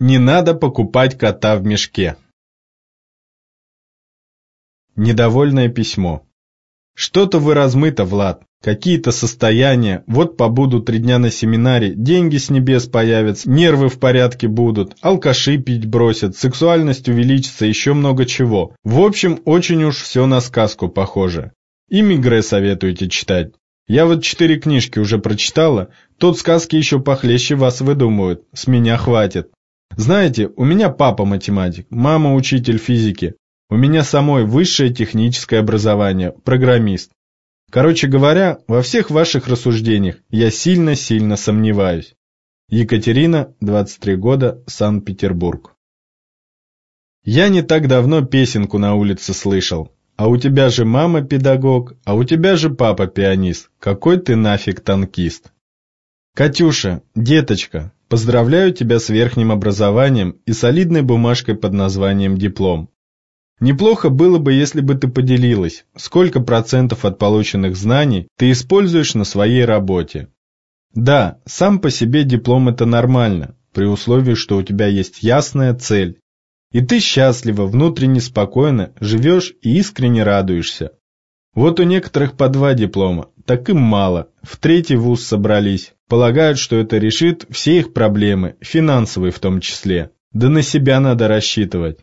Не надо покупать кота в мешке. Недовольное письмо. Что-то вы размыто, Влад. Какие-то состояния. Вот побуду три дня на семинаре, деньги с небес появятся, нервы в порядке будут, алкаши пить бросят, сексуальность увеличится, еще много чего. В общем, очень уж все на сказку похоже. И Мигре советуете читать. Я вот четыре книжки уже прочитала, тут сказки еще похлеще вас выдумывают, с меня хватит. Знаете, у меня папа математик, мама учитель физики. У меня самой высшее техническое образование, программист. Короче говоря, во всех ваших рассуждениях я сильно-сильно сомневаюсь. Екатерина, 23 года, Санкт-Петербург. Я не так давно песенку на улице слышал. А у тебя же мама педагог, а у тебя же папа пианист. Какой ты нафиг танкист? Катюша, деточка, Поздравляю тебя с верхним образованием и солидной бумажкой под названием диплом. Неплохо было бы, если бы ты поделилась, сколько процентов от полученных знаний ты используешь на своей работе. Да, сам по себе диплом это нормально, при условии, что у тебя есть ясная цель. И ты счастливо, внутренне спокойно живешь и искренне радуешься. Вот у некоторых по два диплома, так им мало, в третий вуз собрались, Полагают, что это решит все их проблемы, финансовые в том числе. Да на себя надо рассчитывать.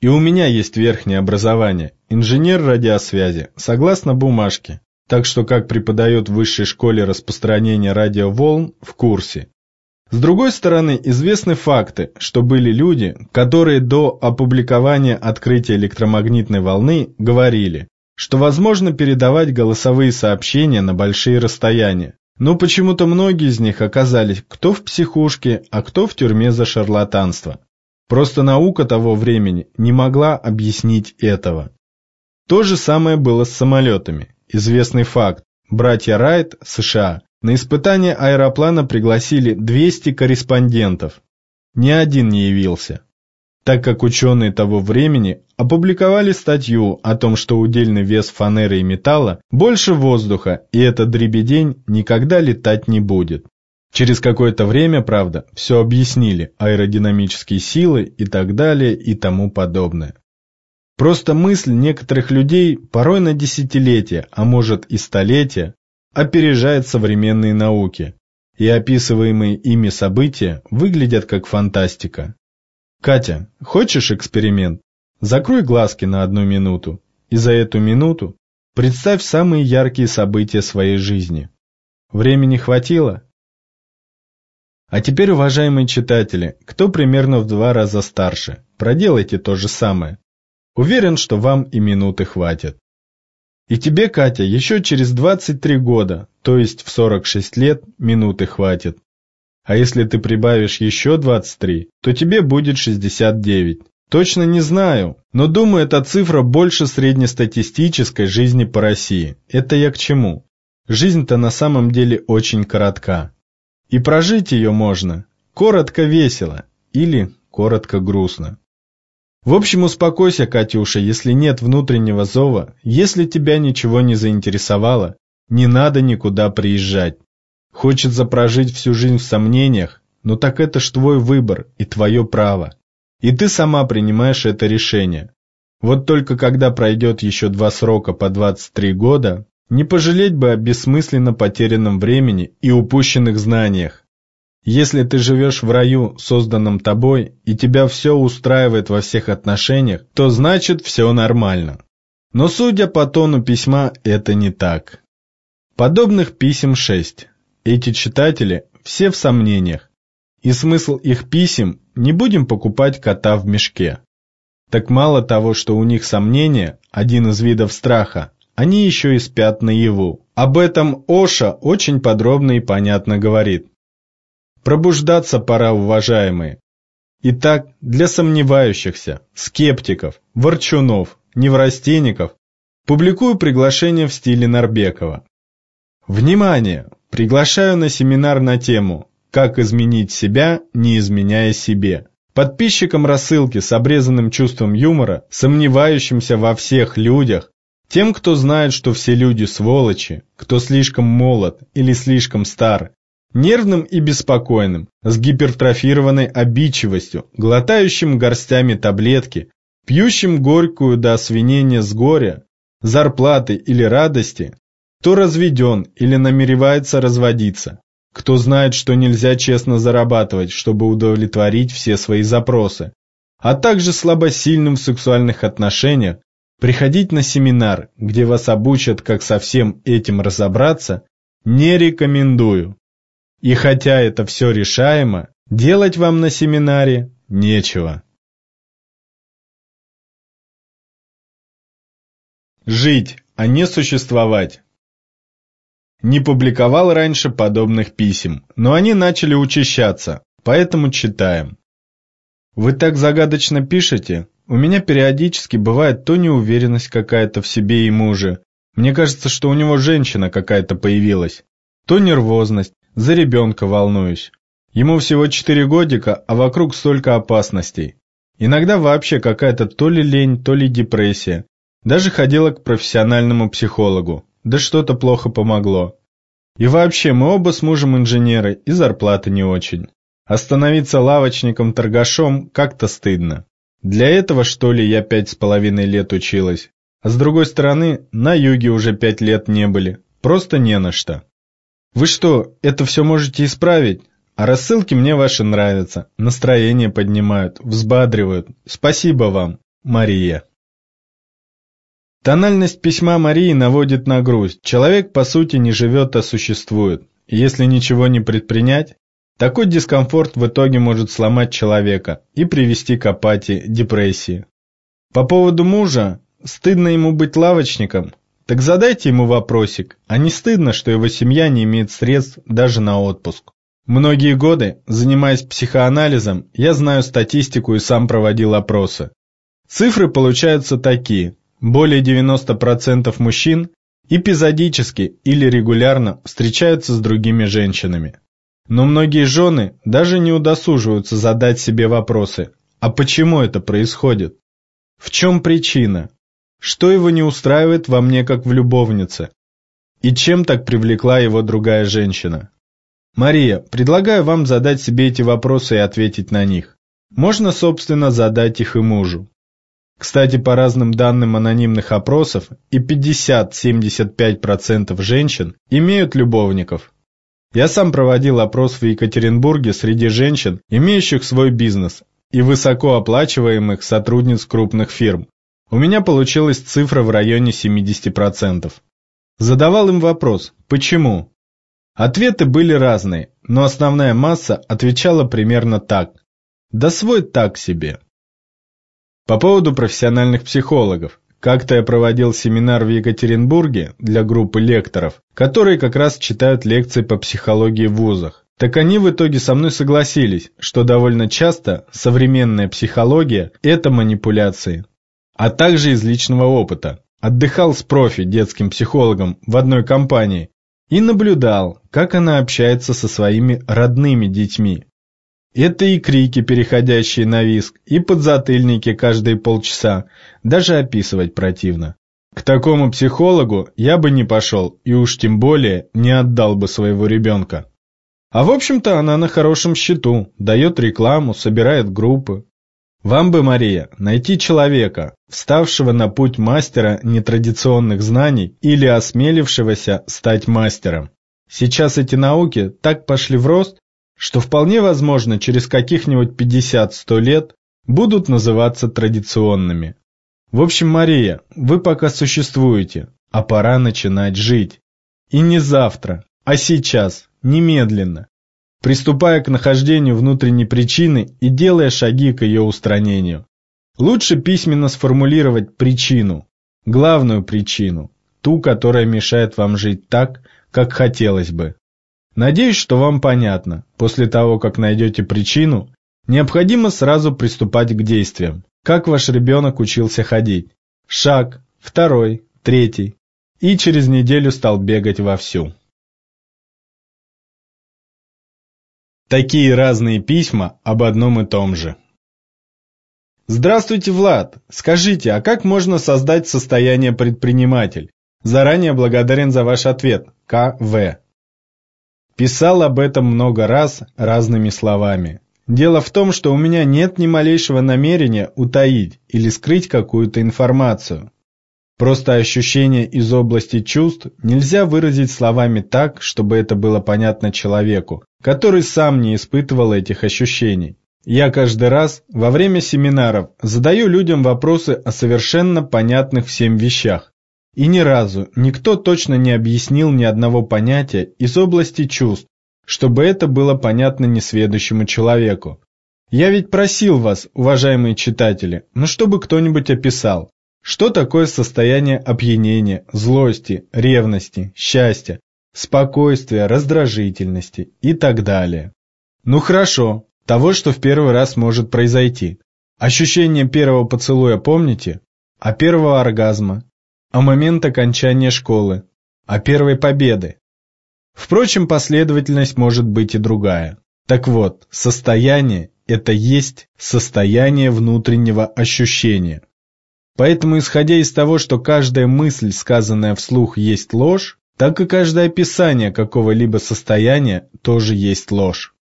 И у меня есть верхнее образование, инженер радиосвязи, согласно бумажке. Так что как преподает в высшей школе распространения радиоволн, в курсе. С другой стороны, известны факты, что были люди, которые до опубликования открытия электромагнитной волны говорили, что возможно передавать голосовые сообщения на большие расстояния, но почему-то многие из них оказались кто в психушке, а кто в тюрьме за шарлатанство. Просто наука того времени не могла объяснить этого. То же самое было с самолетами. Известный факт. Братья Райт, США, на испытание аэроплана пригласили 200 корреспондентов. Ни один не явился так как ученые того времени опубликовали статью о том, что удельный вес фанеры и металла больше воздуха, и этот дребедень никогда летать не будет. Через какое-то время, правда, все объяснили, аэродинамические силы и так далее и тому подобное. Просто мысль некоторых людей порой на десятилетия, а может и столетия, опережает современные науки, и описываемые ими события выглядят как фантастика. Катя, хочешь эксперимент? Закрой глазки на одну минуту, и за эту минуту представь самые яркие события своей жизни. Времени хватило? А теперь, уважаемые читатели, кто примерно в два раза старше, проделайте то же самое. Уверен, что вам и минуты хватит. И тебе, Катя, еще через 23 года, то есть в 46 лет, минуты хватит. А если ты прибавишь еще 23, то тебе будет 69. Точно не знаю, но думаю, эта цифра больше среднестатистической жизни по России. Это я к чему? Жизнь-то на самом деле очень коротка. И прожить ее можно коротко весело или коротко грустно. В общем, успокойся, Катюша, если нет внутреннего зова, если тебя ничего не заинтересовало, не надо никуда приезжать. Хочется прожить всю жизнь в сомнениях, но так это ж твой выбор и твое право. И ты сама принимаешь это решение. Вот только когда пройдет еще два срока по 23 года, не пожалеть бы о бессмысленно потерянном времени и упущенных знаниях. Если ты живешь в раю, созданном тобой, и тебя все устраивает во всех отношениях, то значит все нормально. Но судя по тону письма, это не так. Подобных писем шесть. Эти читатели все в сомнениях, и смысл их писем не будем покупать кота в мешке. Так мало того, что у них сомнения, один из видов страха, они еще и спят наяву. Об этом Оша очень подробно и понятно говорит. Пробуждаться пора, уважаемые. Итак, для сомневающихся, скептиков, ворчунов, неврастенников, публикую приглашение в стиле Нарбекова. Внимание! Приглашаю на семинар на тему «Как изменить себя, не изменяя себе». Подписчикам рассылки с обрезанным чувством юмора, сомневающимся во всех людях, тем, кто знает, что все люди сволочи, кто слишком молод или слишком стар, нервным и беспокойным, с гипертрофированной обидчивостью, глотающим горстями таблетки, пьющим горькую до освинения с горя, зарплаты или радости, кто разведен или намеревается разводиться, кто знает, что нельзя честно зарабатывать, чтобы удовлетворить все свои запросы, а также слабосильным в сексуальных отношениях, приходить на семинар, где вас обучат, как со всем этим разобраться, не рекомендую. И хотя это все решаемо, делать вам на семинаре нечего. Жить, а не существовать. Не публиковал раньше подобных писем, но они начали учащаться, поэтому читаем. Вы так загадочно пишете, у меня периодически бывает то неуверенность какая-то в себе и муже. Мне кажется, что у него женщина какая-то появилась. То нервозность, за ребенка волнуюсь. Ему всего четыре годика, а вокруг столько опасностей. Иногда вообще какая-то то ли лень, то ли депрессия. Даже ходила к профессиональному психологу. Да что-то плохо помогло. И вообще, мы оба с мужем инженеры, и зарплата не очень. Остановиться лавочником-торгашом как-то стыдно. Для этого, что ли, я пять с половиной лет училась. А с другой стороны, на юге уже пять лет не были. Просто не на что. Вы что, это все можете исправить? А рассылки мне ваши нравятся. Настроение поднимают, взбадривают. Спасибо вам, Мария. Тональность письма Марии наводит на грусть. Человек, по сути, не живет, а существует. если ничего не предпринять, такой дискомфорт в итоге может сломать человека и привести к апатии, депрессии. По поводу мужа, стыдно ему быть лавочником? Так задайте ему вопросик, а не стыдно, что его семья не имеет средств даже на отпуск? Многие годы, занимаясь психоанализом, я знаю статистику и сам проводил опросы. Цифры получаются такие. Более 90% мужчин эпизодически или регулярно встречаются с другими женщинами. Но многие жены даже не удосуживаются задать себе вопросы, а почему это происходит? В чем причина? Что его не устраивает во мне как в любовнице? И чем так привлекла его другая женщина? Мария, предлагаю вам задать себе эти вопросы и ответить на них. Можно, собственно, задать их и мужу. Кстати, по разным данным анонимных опросов, и 50-75% женщин имеют любовников. Я сам проводил опрос в Екатеринбурге среди женщин, имеющих свой бизнес, и высокооплачиваемых сотрудниц крупных фирм. У меня получилась цифра в районе 70%. Задавал им вопрос «Почему?». Ответы были разные, но основная масса отвечала примерно так. «Да свой так себе». По поводу профессиональных психологов. Как-то я проводил семинар в Екатеринбурге для группы лекторов, которые как раз читают лекции по психологии в вузах. Так они в итоге со мной согласились, что довольно часто современная психология – это манипуляции. А также из личного опыта. Отдыхал с профи, детским психологом, в одной компании и наблюдал, как она общается со своими родными детьми. Это и крики, переходящие на виск, и подзатыльники каждые полчаса, даже описывать противно. К такому психологу я бы не пошел, и уж тем более не отдал бы своего ребенка. А в общем-то она на хорошем счету, дает рекламу, собирает группы. Вам бы, Мария, найти человека, вставшего на путь мастера нетрадиционных знаний или осмелившегося стать мастером. Сейчас эти науки так пошли в рост, что вполне возможно через каких-нибудь 50-100 лет будут называться традиционными. В общем, Мария, вы пока существуете, а пора начинать жить. И не завтра, а сейчас, немедленно, приступая к нахождению внутренней причины и делая шаги к ее устранению. Лучше письменно сформулировать причину, главную причину, ту, которая мешает вам жить так, как хотелось бы. Надеюсь, что вам понятно. После того, как найдете причину, необходимо сразу приступать к действиям. Как ваш ребенок учился ходить? Шаг, второй, третий. И через неделю стал бегать вовсю. Такие разные письма об одном и том же. Здравствуйте, Влад. Скажите, а как можно создать состояние предприниматель? Заранее благодарен за ваш ответ. К.В. Писал об этом много раз разными словами. Дело в том, что у меня нет ни малейшего намерения утаить или скрыть какую-то информацию. Просто ощущение из области чувств нельзя выразить словами так, чтобы это было понятно человеку, который сам не испытывал этих ощущений. Я каждый раз во время семинаров задаю людям вопросы о совершенно понятных всем вещах. И ни разу никто точно не объяснил ни одного понятия из области чувств, чтобы это было понятно несведущему человеку. Я ведь просил вас, уважаемые читатели, ну чтобы кто-нибудь описал, что такое состояние опьянения, злости, ревности, счастья, спокойствия, раздражительности и так далее. Ну хорошо, того, что в первый раз может произойти. Ощущение первого поцелуя помните? А первого оргазма? А момент окончания школы? А первой победы? Впрочем, последовательность может быть и другая. Так вот, состояние – это есть состояние внутреннего ощущения. Поэтому, исходя из того, что каждая мысль, сказанная вслух, есть ложь, так и каждое описание какого-либо состояния тоже есть ложь.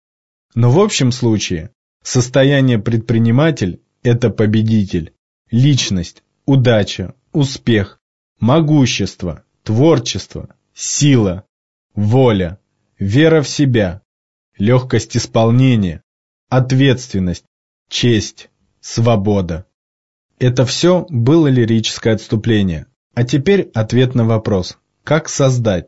Но в общем случае, состояние предприниматель – это победитель, личность, удача, успех, могущество, творчество, сила, воля, вера в себя, легкость исполнения, ответственность, честь, свобода. Это все было лирическое отступление. А теперь ответ на вопрос. Как создать?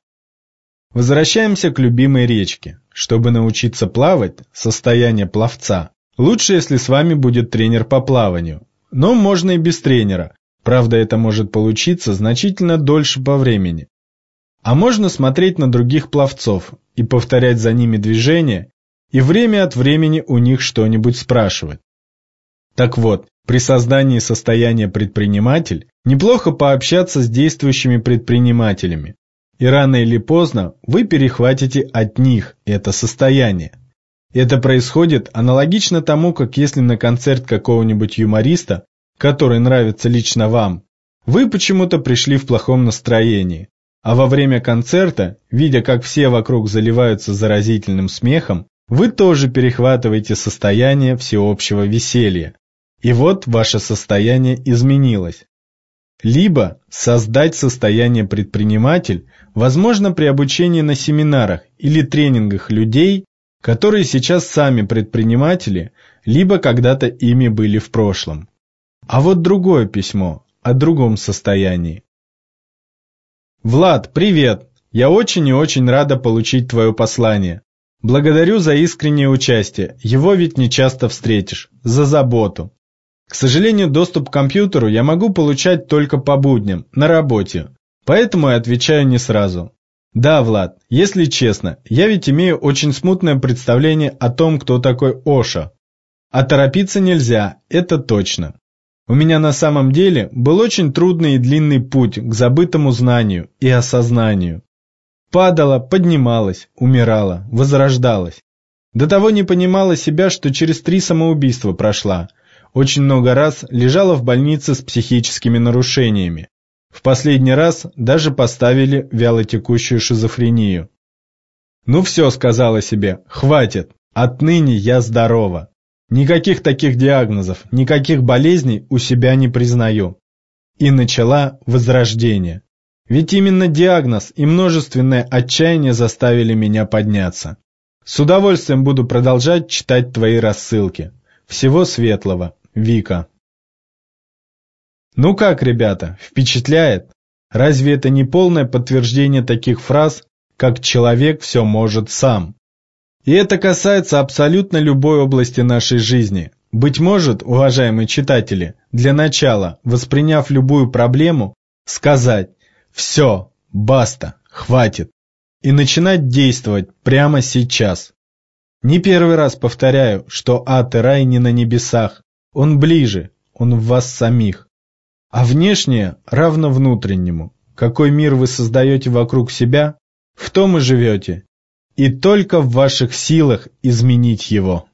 Возвращаемся к любимой речке. Чтобы научиться плавать, состояние пловца, лучше, если с вами будет тренер по плаванию. Но можно и без тренера. Правда, это может получиться значительно дольше по времени. А можно смотреть на других пловцов и повторять за ними движения, и время от времени у них что-нибудь спрашивать. Так вот, при создании состояния предприниматель неплохо пообщаться с действующими предпринимателями, и рано или поздно вы перехватите от них это состояние. Это происходит аналогично тому, как если на концерт какого-нибудь юмориста, который нравится лично вам, вы почему-то пришли в плохом настроении, а во время концерта, видя, как все вокруг заливаются заразительным смехом, вы тоже перехватываете состояние всеобщего веселья. И вот ваше состояние изменилось. Либо создать состояние предприниматель возможно при обучении на семинарах или тренингах людей, которые сейчас сами предприниматели, либо когда-то ими были в прошлом. А вот другое письмо о другом состоянии. Влад, привет! Я очень и очень рада получить твое послание. Благодарю за искреннее участие, его ведь не часто встретишь, за заботу. К сожалению, доступ к компьютеру я могу получать только по будням, на работе, поэтому я отвечаю не сразу. Да, Влад, если честно, я ведь имею очень смутное представление о том, кто такой Оша. А торопиться нельзя, это точно. У меня на самом деле был очень трудный и длинный путь к забытому знанию и осознанию. Падала, поднималась, умирала, возрождалась. До того не понимала себя, что через три самоубийства прошла – очень много раз лежала в больнице с психическими нарушениями. В последний раз даже поставили вялотекущую шизофрению. «Ну все», — сказала себе, — «хватит, отныне я здорова. Никаких таких диагнозов, никаких болезней у себя не признаю». И начала возрождение. Ведь именно диагноз и множественное отчаяние заставили меня подняться. С удовольствием буду продолжать читать твои рассылки. Всего светлого. Вика. Ну как, ребята, впечатляет? Разве это не полное подтверждение таких фраз, как «человек все может сам»? И это касается абсолютно любой области нашей жизни. Быть может, уважаемые читатели, для начала, восприняв любую проблему, сказать «все, баста, хватит» и начинать действовать прямо сейчас. Не первый раз повторяю, что ад и рай не на небесах, он ближе, он в вас самих. А внешнее равно внутреннему. Какой мир вы создаете вокруг себя, в том и живете. И только в ваших силах изменить его.